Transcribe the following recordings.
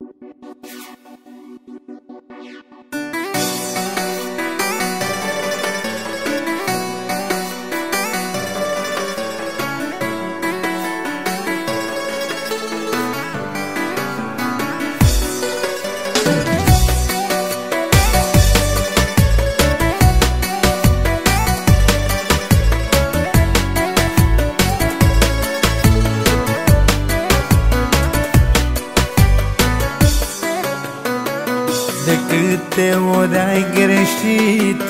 Thank you. De câte ori ai greșit.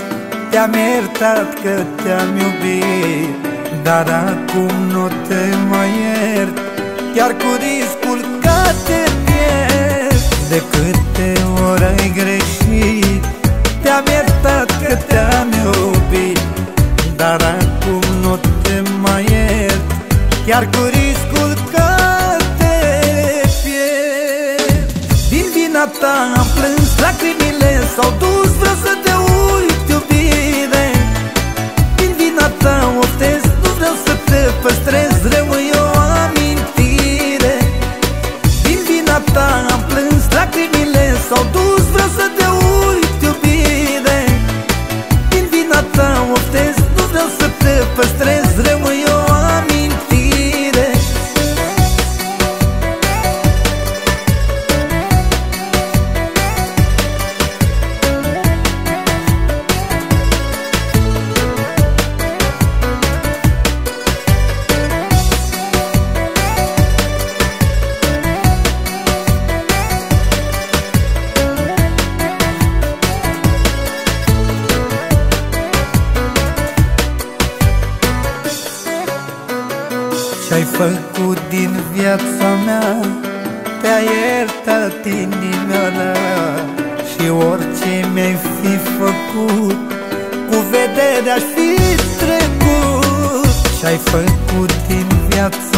Te-am iertat că te-am iubit Dar acum nu te mai iert. Chiar cu riscul că te pierd De câte ori ai greșit. Te-am iertat că te-am iubit Dar acum nu te mai iert. Chiar cu riscul că te pierd. Din vina ta am plâns Lacrimile s-au dus, vreau să te uit, iubire Din vina ta oftez, nu vreau să te păstrez Rămâi o amintire. Din vina ta am plâns, lacrimile s-au dus Ce-ai făcut din viața mea Te-a iertat inimioara Și orice mi-ai fi făcut Cu vedere aș fi trecut. Ce-ai făcut din viața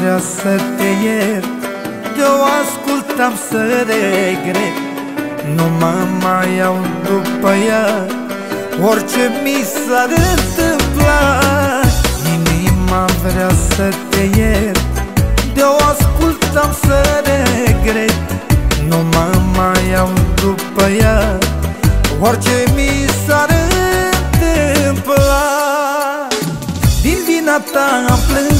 vrea să te iert Eu ascultam să regret Nu mă mai iau după ea Orice mi s-ar întâmpla Inima vrea să te iert Eu ascultam să regret Nu mă mai iau după ea Orice mi s-ar întâmpla din vina ta am plâns,